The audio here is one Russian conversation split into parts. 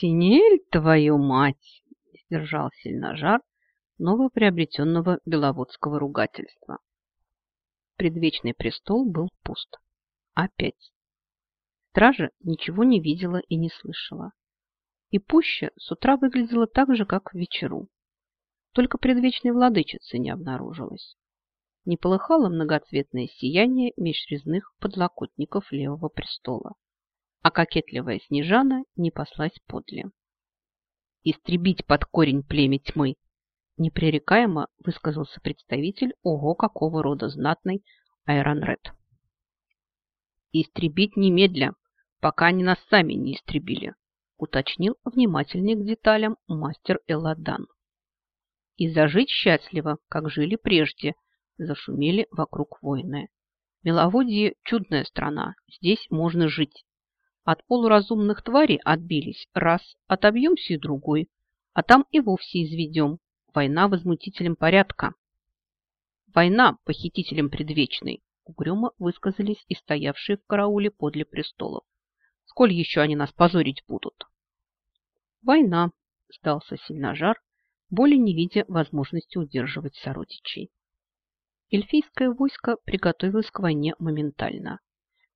Синель, твою мать!» – сдержал сильножар новоприобретенного беловодского ругательства. Предвечный престол был пуст. Опять. Стража ничего не видела и не слышала. И пуща с утра выглядела так же, как в вечеру. Только предвечной владычицы не обнаружилось. Не полыхало многоцветное сияние межрезных подлокотников левого престола, а кокетливая Снежана не послась подле. «Истребить под корень племя тьмы!» непререкаемо высказался представитель ого какого рода знатный Айронред. «Истребить немедля, пока они нас сами не истребили», уточнил внимательнее к деталям мастер Эладан. «И зажить счастливо, как жили прежде», зашумели вокруг воины. Меловодье – чудная страна, здесь можно жить. От полуразумных тварей отбились раз, отобьемся и другой, а там и вовсе изведем. Война возмутителем порядка. Война похитителем предвечной, угрюмо высказались и стоявшие в карауле подле престолов. Сколь еще они нас позорить будут? Война, сдался сильножар, более не видя возможности удерживать сородичей. Эльфийское войско приготовилось к войне моментально.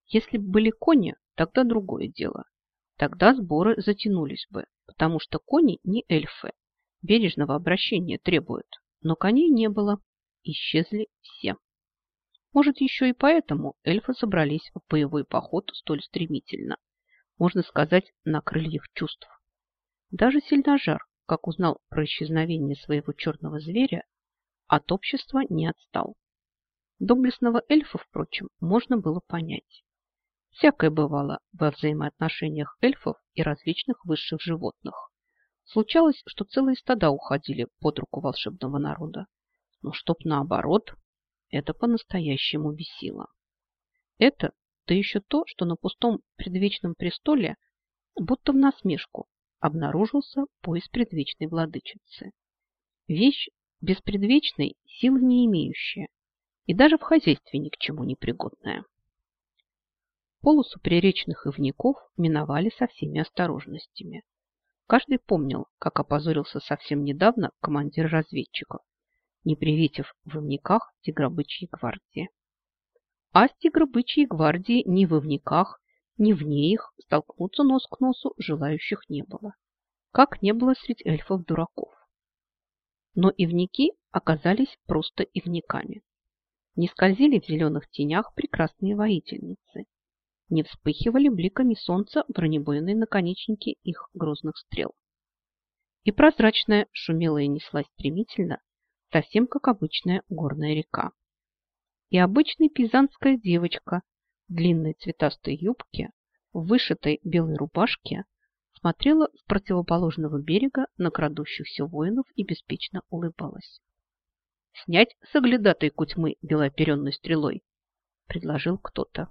Если бы были кони, тогда другое дело. Тогда сборы затянулись бы, потому что кони не эльфы, бережного обращения требуют. Но коней не было, исчезли все. Может, еще и поэтому эльфы собрались в боевой поход столь стремительно. Можно сказать, на крыльях чувств. Даже сильножар, как узнал про исчезновение своего черного зверя, от общества не отстал. Доблестного эльфа, впрочем, можно было понять. Всякое бывало во взаимоотношениях эльфов и различных высших животных. Случалось, что целые стада уходили под руку волшебного народа. Но чтоб наоборот, это по-настоящему бесило. Это, да еще то, что на пустом предвечном престоле, будто в насмешку, обнаружился пояс предвечной владычицы. Вещь беспредвечной, силы не имеющая и даже в хозяйстве ни к чему не пригодная. Полосу приречных ивников миновали со всеми осторожностями. Каждый помнил, как опозорился совсем недавно командир разведчиков, не приветив в Ивниках тигробычьей гвардии. А с тигробычьей гвардией ни в Ивниках, ни вне их столкнуться нос к носу желающих не было. Как не было среди эльфов дураков. Но ивники оказались просто ивниками. Не скользили в зеленых тенях прекрасные воительницы, не вспыхивали бликами солнца бронебойные наконечники их грозных стрел. И прозрачная шумела и неслась стремительно, совсем как обычная горная река. И обычная пизанская девочка в длинной цветастой юбке, в вышитой белой рубашке, смотрела с противоположного берега на крадущихся воинов и беспечно улыбалась. «Снять с оглядатайку тьмы белооперенной стрелой!» – предложил кто-то.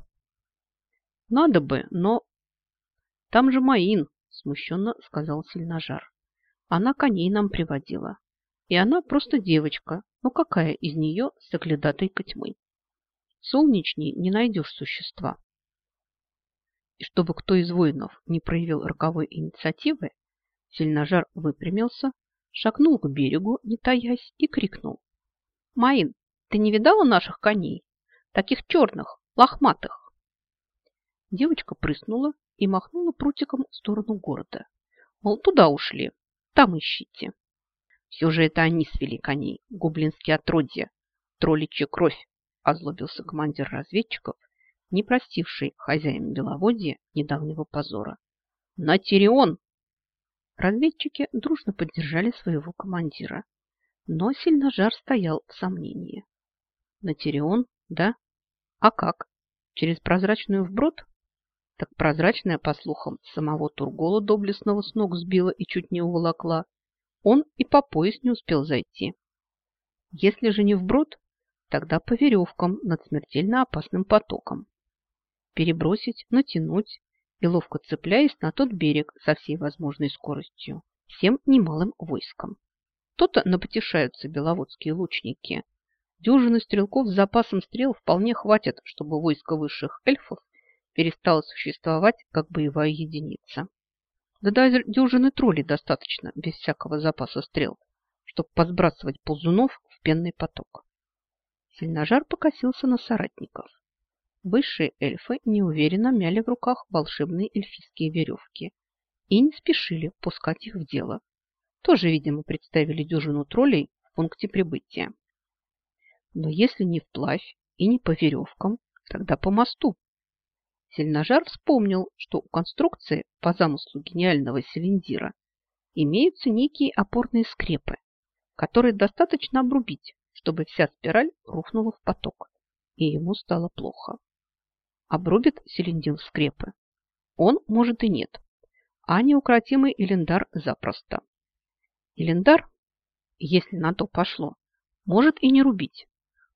Надо бы, но... Там же Маин, смущенно сказал сильножар. Она коней нам приводила. И она просто девочка. Ну какая из нее соглядатой тьмы? Солнечней не найдешь существа. И чтобы кто из воинов не проявил роковой инициативы, сильножар выпрямился, шагнул к берегу, не таясь, и крикнул. «Маин, ты не видала наших коней? Таких черных, лохматых?» Девочка прыснула и махнула прутиком в сторону города. Мол, туда ушли, там ищите. Все же это они свели коней, гоблинские отродья, тролличья кровь, озлобился командир разведчиков, не простивший хозяин Беловодья недавнего позора. На Тирион! Разведчики дружно поддержали своего командира, но сильножар стоял в сомнении. На Тирион, да? А как? Через прозрачную вброд? Так прозрачная, по слухам, самого Тургола доблестного с ног сбила и чуть не уволокла. Он и по пояс не успел зайти. Если же не вброд, тогда по веревкам над смертельно опасным потоком. Перебросить, натянуть и ловко цепляясь на тот берег со всей возможной скоростью, всем немалым войском. То-то напотешаются беловодские лучники. Дюжины стрелков с запасом стрел вполне хватит, чтобы войско высших эльфов перестала существовать как боевая единица. Да даже дюжины троллей достаточно, без всякого запаса стрел, чтобы подбрасывать ползунов в пенный поток. Сильножар покосился на соратников. Высшие эльфы неуверенно мяли в руках волшебные эльфийские веревки и не спешили пускать их в дело. Тоже, видимо, представили дюжину троллей в пункте прибытия. Но если не вплавь и не по веревкам, тогда по мосту. Сильножар вспомнил, что у конструкции по замыслу гениального Селендира имеются некие опорные скрепы, которые достаточно обрубить, чтобы вся спираль рухнула в поток, и ему стало плохо. Обрубит Селендил скрепы? Он, может, и нет, а неукротимый Элендар запросто. Элендар, если на то пошло, может и не рубить,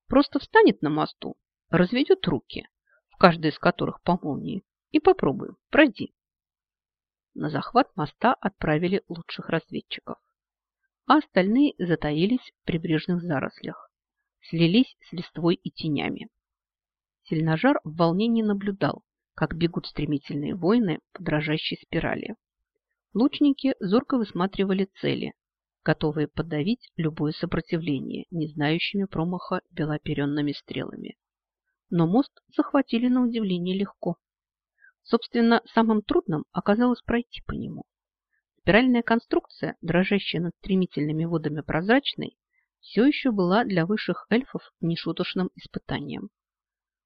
просто встанет на мосту, разведет руки, в каждой из которых по молнии, и попробуем, пройди. На захват моста отправили лучших разведчиков, а остальные затаились в прибрежных зарослях, слились с листвой и тенями. Сильножар в волнении наблюдал, как бегут стремительные воины по дрожащей спирали. Лучники зорко высматривали цели, готовые подавить любое сопротивление, не знающими промаха белоперенными стрелами. Но мост захватили на удивление легко. Собственно, самым трудным оказалось пройти по нему. Спиральная конструкция, дрожащая над стремительными водами прозрачной, все еще была для высших эльфов нешуточным испытанием.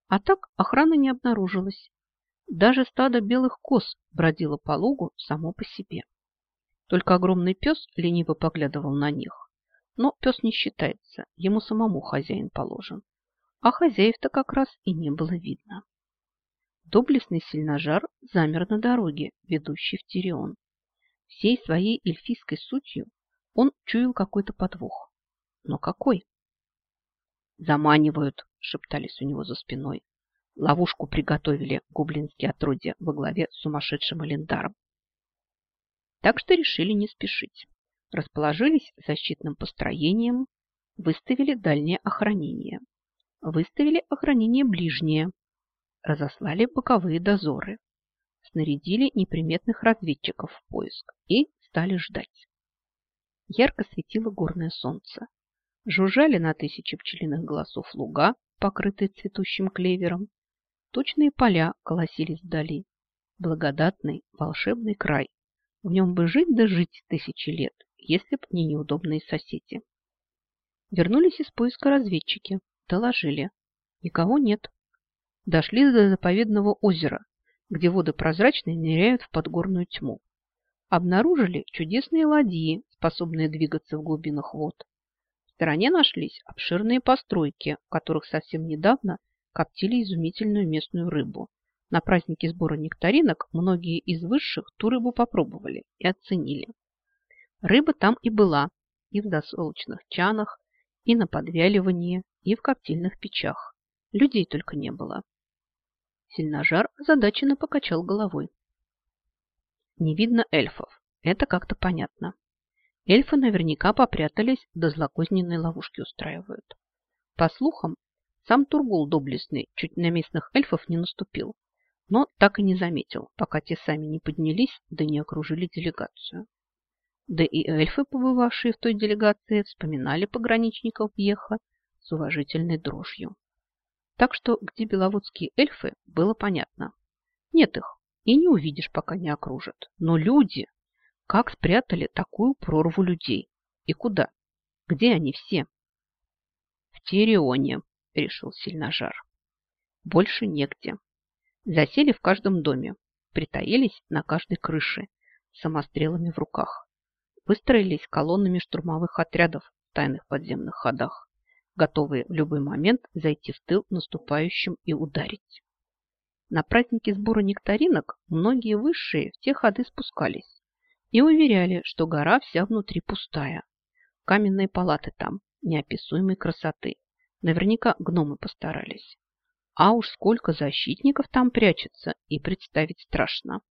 А так охраны не обнаружилось. Даже стадо белых коз бродило по лугу само по себе. Только огромный пес лениво поглядывал на них. Но пес не считается, ему самому хозяин положен. А хозяев-то как раз и не было видно. Доблестный сильножар замер на дороге, ведущей в Тирион. Всей своей эльфийской сутью он чуял какой-то подвох. Но какой? «Заманивают!» – шептались у него за спиной. Ловушку приготовили гоблинские отродья во главе с сумасшедшим Элендаром. Так что решили не спешить. Расположились защитным построением, выставили дальнее охранение, выставили охранение ближнее, разослали боковые дозоры, снарядили неприметных разведчиков в поиск и стали ждать. Ярко светило горное солнце. Жужжали на тысячи пчелиных голосов луга, покрытые цветущим клевером. Точные поля колосились вдали. Благодатный волшебный край. В нем бы жить да жить тысячи лет, если б не неудобные соседи. Вернулись из поиска разведчики. Доложили. Никого нет. Дошли до заповедного озера, где воды прозрачные ныряют в подгорную тьму. Обнаружили чудесные ладьи, способные двигаться в глубинах вод. В стороне нашлись обширные постройки, в которых совсем недавно коптили изумительную местную рыбу. На празднике сбора нектаринок многие из высших ту рыбу попробовали и оценили. Рыба там и была, и в досолочных чанах, и на подвяливании, и в коптильных печах. Людей только не было. Сильножар озадаченно покачал головой. Не видно эльфов. Это как-то понятно. Эльфы наверняка попрятались, да злокозненные ловушки устраивают. По слухам, сам Тургул доблестный чуть на местных эльфов не наступил, но так и не заметил, пока те сами не поднялись, да не окружили делегацию. Да и эльфы, побывавшие в той делегации, вспоминали пограничников Бьеха с уважительной дрожью. Так что, где беловодские эльфы, было понятно. Нет их, и не увидишь, пока не окружат. Но люди, как спрятали такую прорву людей? И куда? Где они все? В Тирионе, решил Сильножар. Больше негде. Засели в каждом доме, притаились на каждой крыше, самострелами в руках выстроились колоннами штурмовых отрядов в тайных подземных ходах, готовые в любой момент зайти в тыл наступающим и ударить. На празднике сбора нектаринок многие высшие в те ходы спускались и уверяли, что гора вся внутри пустая. Каменные палаты там неописуемой красоты. Наверняка гномы постарались. А уж сколько защитников там прячется, и представить страшно.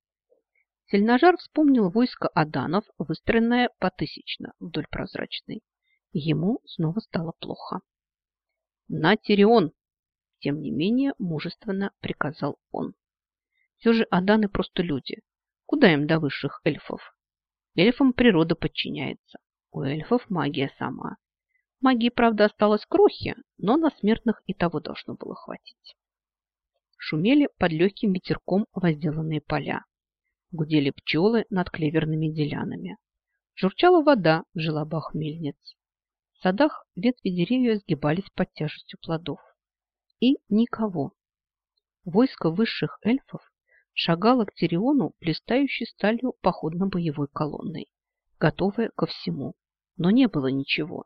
Сильножар вспомнил войско аданов, выстроенное потысячно вдоль прозрачной. Ему снова стало плохо. «На Тирион!» Тем не менее, мужественно приказал он. Все же аданы просто люди. Куда им до высших эльфов? Эльфам природа подчиняется. У эльфов магия сама. Магии, правда, осталось крохи, но на смертных и того должно было хватить. Шумели под легким ветерком возделанные поля. Гудели пчелы над клеверными делянами. Журчала вода в желобах мельниц. В садах ветви деревьев сгибались под тяжестью плодов. И никого. Войско высших эльфов шагало к Тириону, блистающей сталью походно-боевой колонной, готовая ко всему. Но не было ничего.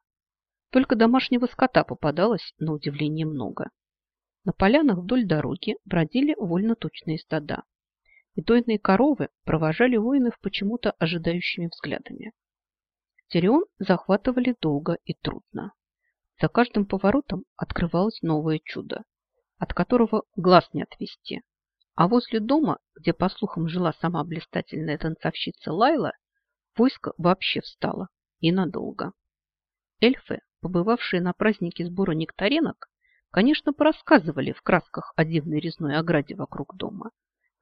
Только домашнего скота попадалось, на удивление, много. На полянах вдоль дороги бродили вольно-тучные стада. И дойные коровы провожали воинов почему-то ожидающими взглядами. Тирион захватывали долго и трудно. За каждым поворотом открывалось новое чудо, от которого глаз не отвести. А возле дома, где, по слухам, жила сама блистательная танцовщица Лайла, войско вообще встало и надолго. Эльфы, побывавшие на празднике сбора нектаринок, Конечно, порассказывали в красках о дивной резной ограде вокруг дома,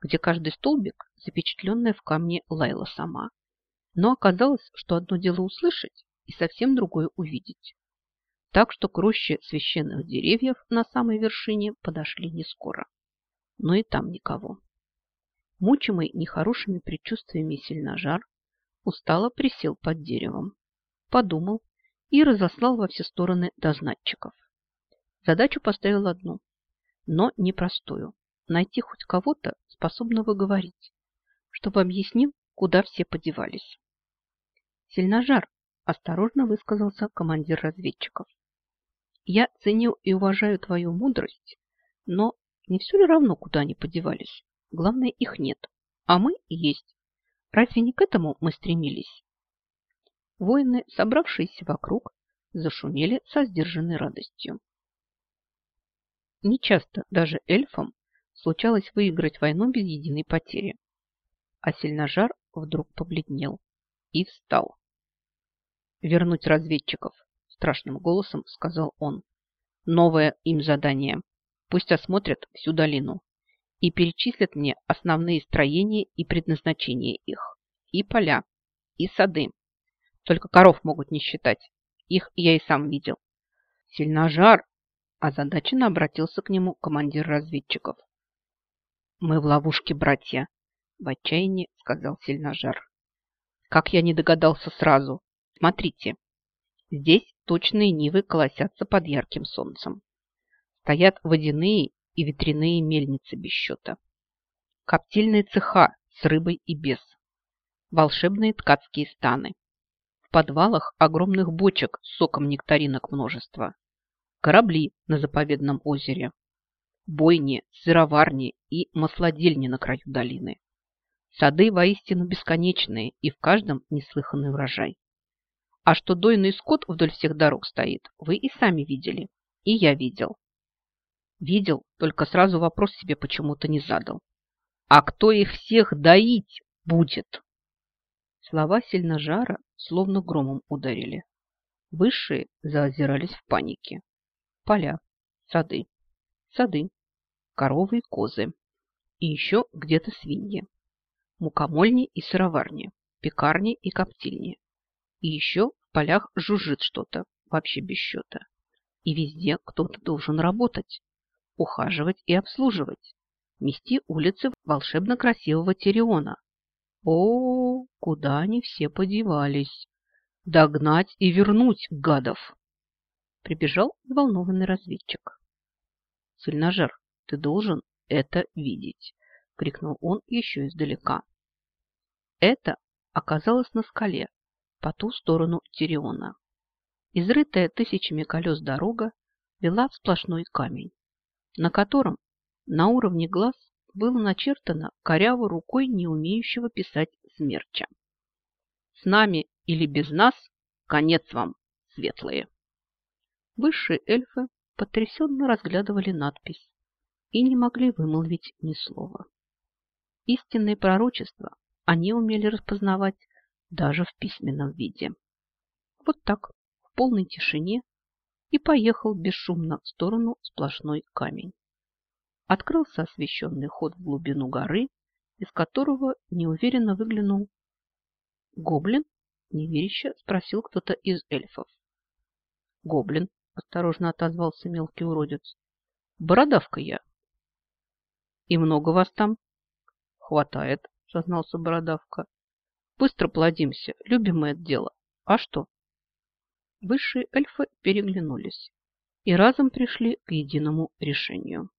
где каждый столбик запечатленная в камне Лайла сама. Но оказалось, что одно дело услышать и совсем другое увидеть. Так что к роще священных деревьев на самой вершине подошли не скоро. Но и там никого. Мучимый нехорошими предчувствиями сильножар устало присел под деревом, подумал и разослал во все стороны дознатчиков. Задачу поставил одну, но непростую. Найти хоть кого-то, способного говорить, чтобы объяснил, куда все подевались. Сильножар, осторожно высказался командир разведчиков. Я ценю и уважаю твою мудрость, но не все ли равно, куда они подевались? Главное, их нет, а мы есть. Разве не к этому мы стремились? Воины, собравшиеся вокруг, зашумели со сдержанной радостью. Нечасто даже эльфам случалось выиграть войну без единой потери. А сильножар вдруг побледнел и встал. «Вернуть разведчиков», – страшным голосом сказал он. «Новое им задание. Пусть осмотрят всю долину и перечислят мне основные строения и предназначения их, и поля, и сады. Только коров могут не считать. Их я и сам видел. Сильножар Озадаченно обратился к нему командир разведчиков. «Мы в ловушке, братья!» – в отчаянии сказал сильножар. «Как я не догадался сразу! Смотрите, здесь точные нивы колосятся под ярким солнцем. Стоят водяные и ветряные мельницы без счета. Коптильные цеха с рыбой и без. Волшебные ткацкие станы. В подвалах огромных бочек с соком нектаринок множество корабли на заповедном озере, бойни, сыроварни и маслодельни на краю долины. Сады воистину бесконечные, и в каждом неслыханный урожай. А что дойный скот вдоль всех дорог стоит, вы и сами видели. И я видел. Видел, только сразу вопрос себе почему-то не задал. А кто их всех доить будет? Слова сильно жара, словно громом ударили. Высшие заозирались в панике поля, сады, сады, коровы и козы. И еще где-то свиньи, мукомольни и сыроварни, пекарни и коптильни. И еще в полях жужжит что-то, вообще без счета. И везде кто-то должен работать, ухаживать и обслуживать, мести улицы волшебно красивого Тириона. О, куда они все подевались? Догнать и вернуть гадов! прибежал взволнованный разведчик. «Сильножар, ты должен это видеть!» – крикнул он еще издалека. Это оказалось на скале, по ту сторону Тириона. Изрытая тысячами колес дорога вела в сплошной камень, на котором на уровне глаз было начертано коряво рукой не умеющего писать смерча. «С нами или без нас конец вам, светлые!» Высшие эльфы потрясенно разглядывали надпись и не могли вымолвить ни слова. Истинные пророчества они умели распознавать даже в письменном виде. Вот так, в полной тишине, и поехал бесшумно в сторону сплошной камень. Открылся освещенный ход в глубину горы, из которого неуверенно выглянул гоблин, неверяще спросил кто-то из эльфов. Гоблин, осторожно отозвался мелкий уродец. Бородавка я. И много вас там? Хватает, сознался Бородавка. Быстро плодимся, любим это дело. А что? Высшие эльфы переглянулись и разом пришли к единому решению.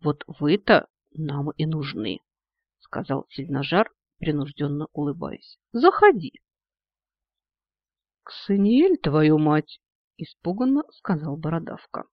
Вот вы-то нам и нужны, сказал Сильножар, принужденно улыбаясь. Заходи. Ксаниэль, твою мать, испуганно сказал Бородавка.